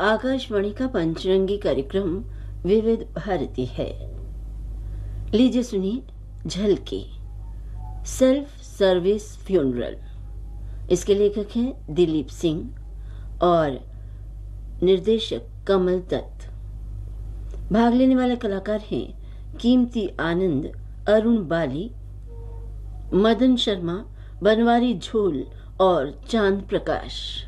आकाशवाणी का पंचरंगी कार्यक्रम विविध भारती है। लीजिए सुनिए झलकी। Self service funeral. इसके लेखक हैं दिलीप सिंह और निर्देशक कमल दत्त। भाग लेने वाले कलाकार हैं कीमती आनंद, अरुण बाली, मदन शर्मा, बनवारी झोल और चाँद प्रकाश।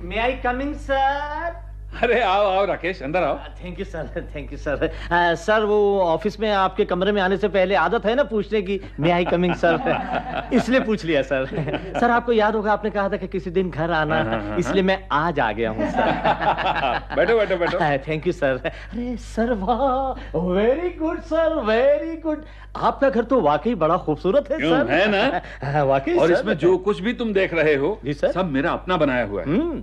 May I come in, sir? अरे आओ आओ राकेश अंदर आओ। Thank you sir thank you sir sir वो ऑफ़िस में आपके कमरे में आने से पहले आदत है ना पूछने की? मे आई कमिंग सर इसलिए पूछ लिया सर सर आपको याद होगा आपने कहा था कि किसी दिन घर आना इसलिए मैं आज आ गया हूँ सर बैठो बैठो बैठो। थैंक यू सर अरे सर वाह very good sir very good आपका घर तो वाकई बड़ा खूबसूरत है सर है ना? हाँ, वाकई और इसमें जो कुछ भी तुम देख रहे हो जी, सर। सब मेरा अपना बनाया हुआ है। हम्म।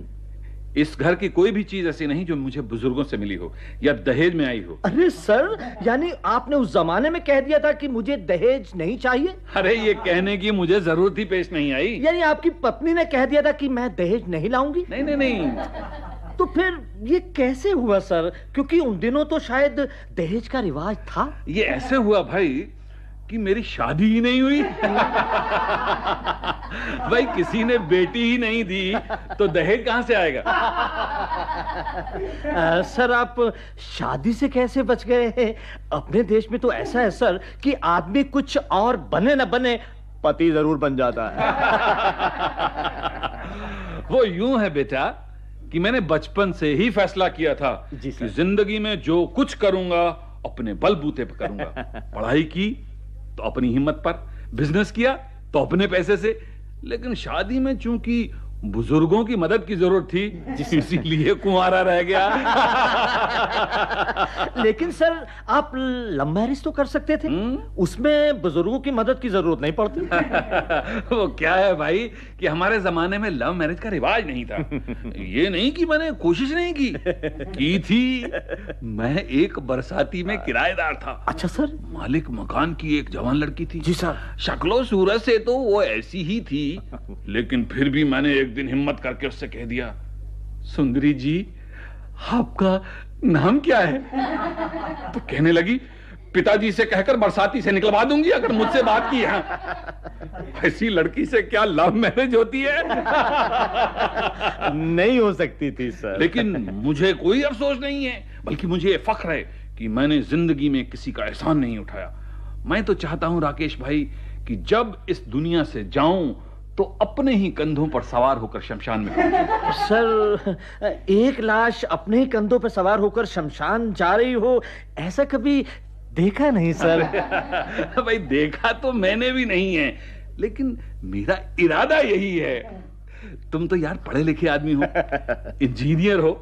इस घर की कोई भी चीज़ ऐसी नहीं जो मुझे बुज़ुर्गों से मिली हो या दहेज में आई हो। अरे सर यानी आपने उस जमाने में कह दिया था कि मुझे दहेज नहीं चाहिए? अरे ये कहने की मुझे ज़रूरत ही पेश नहीं आई। यानी आपकी पत्नी ने कह दिया था कि मैं दहेज नहीं लाऊँगी? नहीं नहीं नहीं। तो फिर ये कैसे हुआ सर? क्योंकि उन दिनों तो शायद दहेज का रिवाज था। ये ऐसे हुआ भाई कि मेरी शादी ही नहीं हुई? भाई किसी ने बेटी ही नहीं दी तो दहेज कहाँ से आएगा? आ, सर आप शादी से कैसे बच गए हैं? अपने देश में तो ऐसा है सर कि आदमी कुछ और बने ना बने पति ज़रूर बन जाता है। वो यूँ है बेटा कि मैंने बचपन से ही फैसला किया था कि ज़िंदगी में जो कुछ करूँगा अपने बलबूते पर करूँगा। पढ़ाई की तो अपनी हिम्मत पर बिज़नेस किया तो अपने पैसे से। लेकिन शादी में चूँकि बुज़ुर्गों की मदद की ज़रूरत थी इसीलिए कुंवारा रह गया। लेकिन सर आप लव मैरिज तो कर सकते थे। हम्म? उसमें बुज़ुर्गों की मदद की ज़रूरत नहीं पड़ती। वो क्या है भाई कि हमारे जमाने में लव मैरिज का रिवाज नहीं था। ये नहीं कि मैंने कोशिश नहीं की की थी। मैं एक बरसाती में किराएदार था। अच्छा सर? मालिक मकान की एक जवान लड़की थी। जी सर। शक्लो सूरत से तो वो ऐसी ही थी लेकिन फिर भी मैंने एक दिन हिम्मत करके उससे कह दिया सुंदरी जी आपका नाम क्या है? तो कहने लगी पिताजी से कहकर बरसाती से निकलवा दूँगी अगर मुझसे बात की है। ऐसी लड़की से क्या लव मैरिज होती है? नहीं हो सकती थी सर। लेकिन मुझे कोई अफसोस नहीं है बल्कि मुझे फख्र है कि मैंने ज़िंदगी में किसी का एहसान नहीं उठाया। मैं तो चाहता हूँ राकेश भाई कि जब इस दुनिया से जाऊँ तो अपने ही कंधों पर सवार होकर शमशान में सर एक लाश अपने ही कंधों पर सवार होकर शमशान जा रही हो ऐसा कभी देखा नहीं सर? भाई देखा तो मैंने भी नहीं है लेकिन मेरा इरादा यही है। तुम तो यार पढ़े लिखे आदमी हो इंजीनियर हो।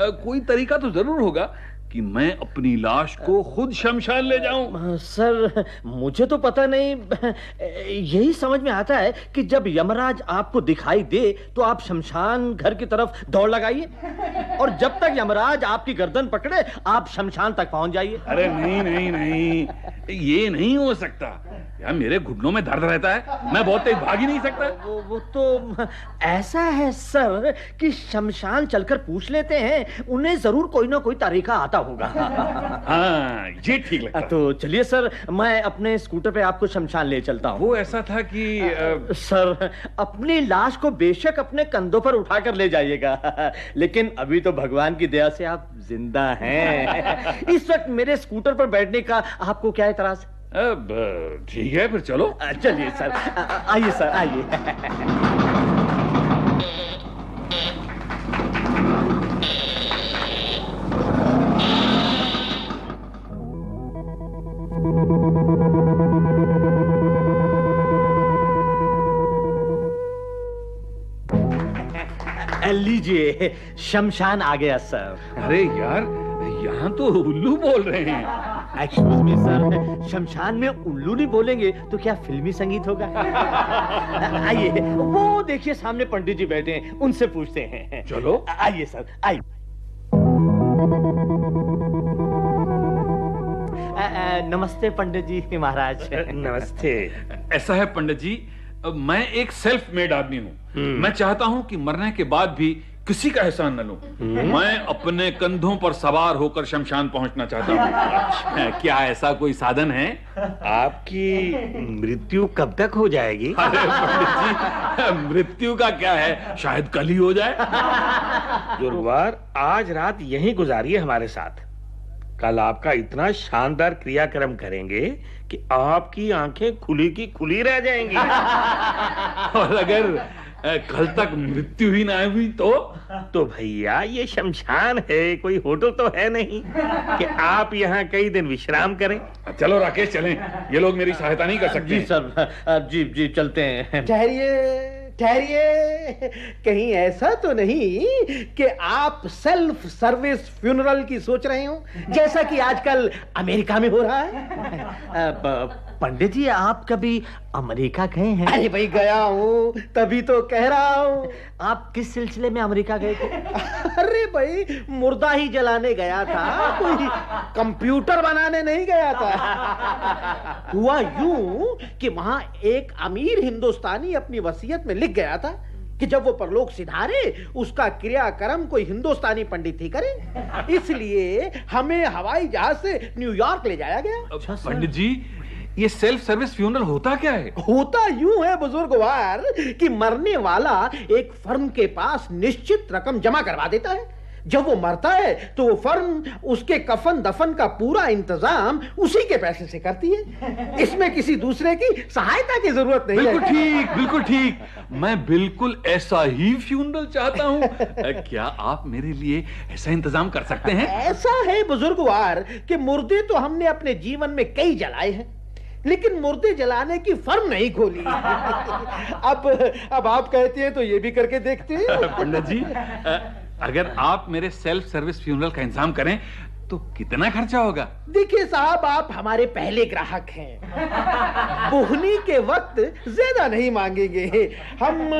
कोई तरीका तो ज़रूर होगा कि मैं अपनी लाश को खुद शमशान ले जाऊँ। सर मुझे तो पता नहीं। यही समझ में आता है कि जब यमराज आपको दिखाई दे तो आप शमशान घर की तरफ़ दौड़ लगाइए। और जब तक यमराज आपकी गर्दन पकड़े आप शमशान तक पहुँच जाइए। अरे नहीं नहीं नहीं। ये नहीं हो सकता। यार मेरे घुटनों में दर्द रहता है। मैं बहुत तेज भाग ही नहीं सकता। वो, वो तो ऐसा है सर कि शमशान चलकर पूछ लेते हैं। उन्हें ज़रूर कोई ना कोई तरीका आता होगा। हाँ ये ठीक लगता है। तो चलिए सर मैं अपने स्कूटर पे आपको शमशान ले चलता हूँ। वो ऐसा था कि अ, सर अपनी लाश को बेशक अपने कंधों पर उठाकर ले जाइएगा लेकिन अभी तो भगवान की दया से आप ज़िंदा हैं। इस वक्त मेरे स्कूटर पर बैठने का आपको क्या एतराज़ अब ठीक है फिर चलो। चलिए सर आइए सर आइए। लीजिए। शमशान आ गया सर। अरे यार यहाँ तो उल्लू बोल रहे हैं। एक्सक्यूज मी सर शमशान में उल्लू नहीं बोलेंगे तो क्या फिल्मी संगीत होगा? आइए वो देखिए सामने पंडित जी बैठे हैं उनसे पूछते हैं। चलो। आइए सर आइए। नमस्ते पंडित जी महाराज। नमस्ते। ऐसा है पंडित जी मैं एक सेल्फ मेड आदमी हूँ। मैं चाहता हूँ कि मरने के बाद भी किसी का एहसान न लूँ। मैं अपने कंधों पर सवार होकर शमशान पहुँचना चाहता हूँ। क्या ऐसा कोई साधन है? आपकी मृत्यु कब तक हो जाएगी? मृत्यु का क्या है? शायद कल ही हो जाए। गुरुवार आज रात यहीं गुजारिए हमारे साथ। कल आपका इतना शानदार क्रियाक्रम करेंगे कि आपकी आँखें खुली की खुली रह जाएँगी। और अगर कल तक मृत्यु ही ना हुई तो? तो भैया ये शमशान है कोई होटल तो है नहीं। कि आप यहाँ कई दिन विश्राम करें। चलो राकेश चलें। ये लोग मेरी सहायता नहीं कर सकते। जी सर जी जी चलते हैं। ठहरिए। ठहरिए। कहीं ऐसा तो नहीं कि आप सेल्फ सर्विस फ्यूनरल की सोच रहे हो जैसा कि आजकल अमेरिका में हो रहा है। पंडित जी आप कभी अमेरिका गए हैं? अरे भाई गया हूँ। तभी तो कह रहा हूँ। आप किस सिलसिले में अमेरिका गए थे? अरे भाई मुर्दा ही जलाने गया था। कोई कंप्यूटर बनाने नहीं गया था। हुआ यूँ कि वहाँ एक अमीर हिंदुस्तानी अपनी वसीयत में लिख गया था कि जब वो परलोक सिधारे उसका क्रियाक्रम कोई हिंदुस्तानी पंडित ही करे। इसलिए हमें हवाई जहाज़ से न्यूयॉर्क ले जाया गया। अ, पंडित जी ये सेल्फ सर्विस फ्यूनरल होता क्या है? होता यूँ है बुजुर्गवार कि मरने वाला एक फर्म के पास निश्चित रकम जमा करवा देता है। जब वो मरता है तो वो फर्म उसके कफन दफन का पूरा इंतज़ाम उसी के पैसे से करती है। इसमें किसी दूसरे की सहायता की ज़रूरत नहीं बिल्कुल ठीक बिल्कुल ठीक। मैं बिल्कुल ऐसा ही फ्यूनरल चाहता हूँ। क्या आप मेरे लिए ऐसा इंतज़ाम कर सकते हैं? ऐसा है बुजुर्गवार कि मुर्दे तो हमने अपने जीवन में कई जलाए हैं। लेकिन मुर्दे जलाने की फर्म नहीं खोली। अब अब आप कहते हैं तो ये भी करके देखते हैं। पंडित जी अगर आप मेरे सेल्फ सर्विस फ्यूनरल का इंतज़ाम करें तो कितना खर्चा होगा? देखिए साहब आप हमारे पहले ग्राहक हैं। बुहनी के वक्त ज़्यादा नहीं मांगेंगे। हम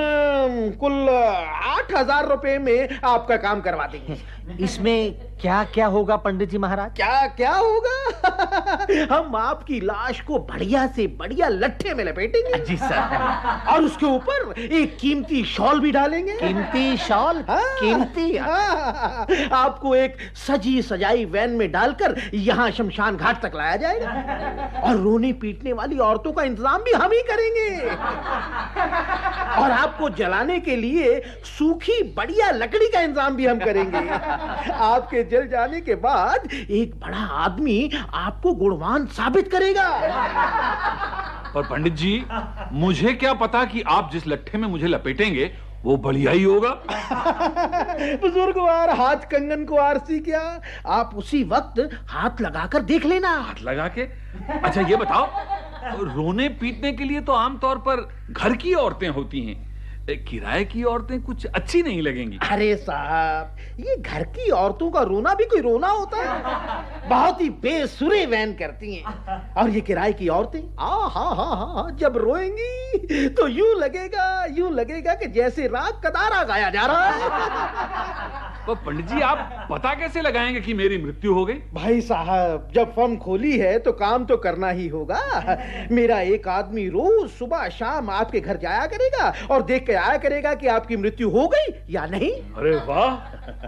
कुल आठ हज़ार रुपए में आपका काम करवा देंगे। इसमें क्या क्या होगा पंडित जी महाराज? क्या क्या होगा? हम आपकी लाश को बढ़िया से बढ़िया लट्ठे में लपेटेंगे। जी सर। और उसके ऊपर एक कीमती शॉल भी डालेंगे। कीमती शॉल? हाँ। कीमती? हाँ, आपको एक सजी सजाई वैन में डालकर यहाँ शमशान घाट तक लाया जाएगा। और रोने पीटने वाली औरतों का इंतज़ाम भी हम ही करेंगे। और आपको जलाने के लिए सूखी बढ़िया लकड़ी का इंतज़ाम भी हम करेंगे। आपके जल जाने के बाद एक बड़ा आदमी आपको गुणवान साबित करेगा। पर पंडित जी मुझे क्या पता कि आप जिस लट्ठे में मुझे लपेटेंगे वो बढ़िया ही होगा। बुजुर्गवार हाथ कंगन को आरसी क्या। आप उसी वक्त हाथ लगाकर देख लेना। हाथ लगा के? अच्छा ये बताओ रोने पीटने के लिए तो आमतौर पर घर की औरतें होती हैं। किराए की औरतें कुछ अच्छी नहीं लगेंगी। अरे साहब, ये घर की औरतों का रोना भी कोई रोना होता है? बहुत ही बेसुरे वैन करती हैं। और ये किराए की औरतें, आ, हा हा हा जब रोएँगी तो यूँ लगेगा यूँ लगेगा कि जैसे राग कदारा गाया जा रहा है। पर पंडित जी आप पता कैसे लगाएँगे कि मेरी मृत्यु हो गई? भाई साहब जब फर्म खोली है तो काम तो करना ही होगा। मेरा एक आदमी रोज सुबह शाम आपके घर जाया करेगा और देख के आया करेगा कि आपकी मृत्यु हो गई या नहीं। अरे वाह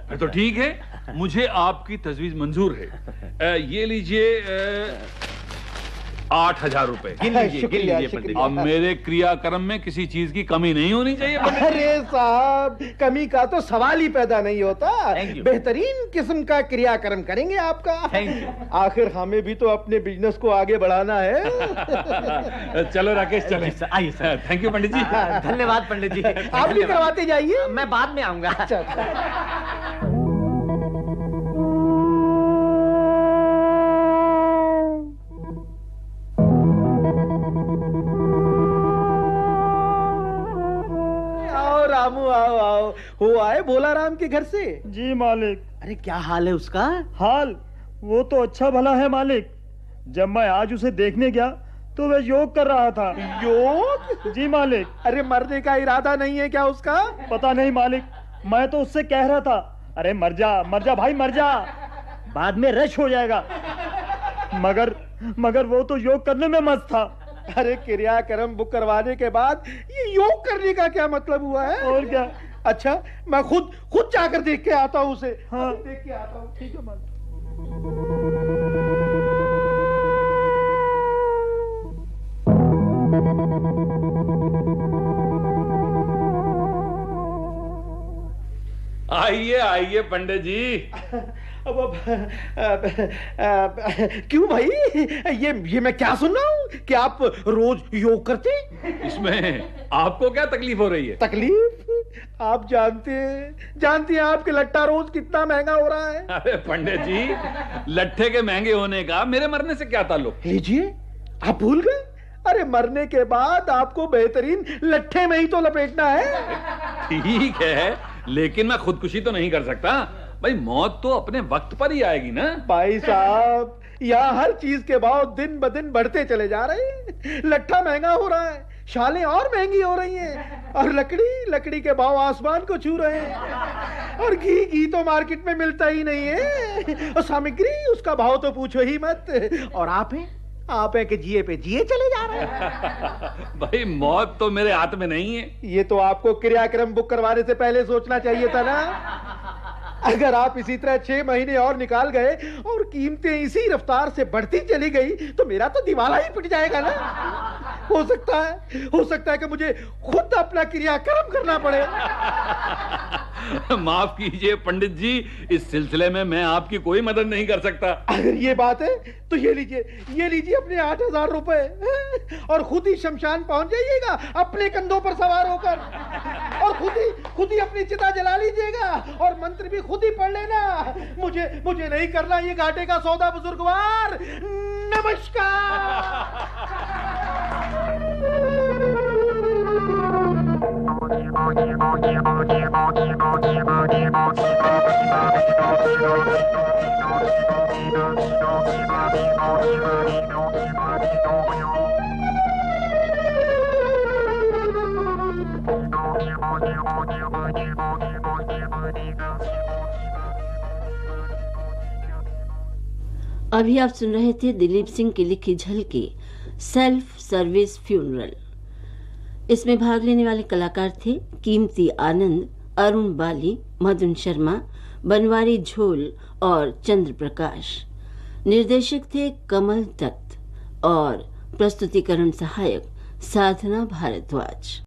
फिर तो ठीक है। मुझे आपकी तजवीज मंजूर है। ये लीजिए आठ हज़ार रूपए। गिन लीजिए गिन शुक्रिया, लीजिए पंडित शुक्रिया। अब मेरे क्रियाक्रम में किसी चीज़ की कमी नहीं होनी चाहिए अरे साहब कमी का तो सवाल ही पैदा नहीं होता। बेहतरीन किस्म का क्रियाक्रम करेंगे आपका। आखिर हमें भी तो अपने बिज़नेस को आगे बढ़ाना है। चलो राकेश चले। आइए sir. Thank you Pandit ji. जी धन्यवाद पंडित जी। आप भी करवाते जाइए। मैं बाद में आऊँगा। हो आए भोला राम के घर से? जी मालिक। अरे क्या हाल है उसका? हाल? वो तो अच्छा भला है मालिक। जब मैं आज उसे देखने गया तो वह योग कर रहा था। योग? जी मालिक। अरे मरने का इरादा नहीं है क्या उसका? पता नहीं मालिक। मैं तो उससे कह रहा था अरे मर जा मर जा भाई मर जा। बाद में रश हो जाएगा। मगर मगर वो तो योग करने में मस्त था। अरे क्रियाक्रम बुक करवाने के बाद ये योग करने का क्या मतलब हुआ है? और क्या? अच्छा मैं खुद खुद जाकर देख के आता हूँ उसे। हाँ। देख के आता हूँ। ठीक है आइए आइए पंडित जी। अब अब अब- अब- क्यों भाई? ये ये मैं क्या सुन रहा हूँ? कि आप रोज योग करते इसमें आपको क्या तकलीफ़ हो रही है? तकलीफ़? आप जानते हैं जानते हैं आपके लट्टा रोज कितना महँगा हो रहा है? अरे पंडित जी लट्ठे के महँगे होने का मेरे मरने से क्या ताल्लुक? लीजिए आप भूल गए? अरे मरने के बाद आपको बेहतरीन लट्ठे में ही तो लपेटना है। ठीक है लेकिन मैं खुदकुशी तो नहीं कर सकता। भाई मौत तो अपने वक्त पर ही आएगी ना? भाई साहब यहाँ हर चीज़ के भाव दिन ब दिन बढ़ते चले जा रहे हैं। लट्ठा महँगा हो रहा है शालें और महँगी हो रही हैं। और लकड़ी लकड़ी के भाव आसमान को छू रहे हैं। और घी घी तो मार्केट में मिलता ही नहीं है। और सामग्री उसका भाव तो पूछो ही मत। और आप हैं? आप हैं कि जिए पे जिए चले जा रहे हैं? भाई मौत तो मेरे हाथ में नहीं है। ये तो आपको क्रियाक्रम बुक करवाने से पहले सोचना चाहिए था ना। अगर आप इसी तरह छह महीने और निकाल गए और कीमतें इसी रफ्तार से बढ़ती चली गई तो मेरा तो दिवाला ही पिट जाएगा ना। हो सकता है हो सकता है कि मुझे खुद अपना क्रियाक्रम करना पड़े। माफ़ कीजिए पंडित जी इस सिलसिले में मैं आपकी कोई मदद नहीं कर सकता। अगर ये बात है तो ये लीजिए ये लीजिए अपने आठ हज़ार रुपए और खुद ही शमशान पहुँच जाइएगा अपने कंधों पर सवार होकर। और खुद ही खुद ही अपनी चिता जला लीजिएगा और मंत्र भी खुद ही पढ़ लेना। मुझे मुझे नहीं करना ये घाटे का सौदा बुजुर्गवार। नमस्कार। अभी आप सुन रहे थे दिलीप सिंह की लिखी झलकी सेल्फ सर्विस फ्यूनरल इसमें भाग लेने वाले कलाकार थे कीमती आनंद, अरुण बाली, मदन शर्मा, बनवारी झोल और चंद्र प्रकाश निर्देशक थे कमल दत्त और प्रस्तुतिकरण सहायक साधना भारद्वाज।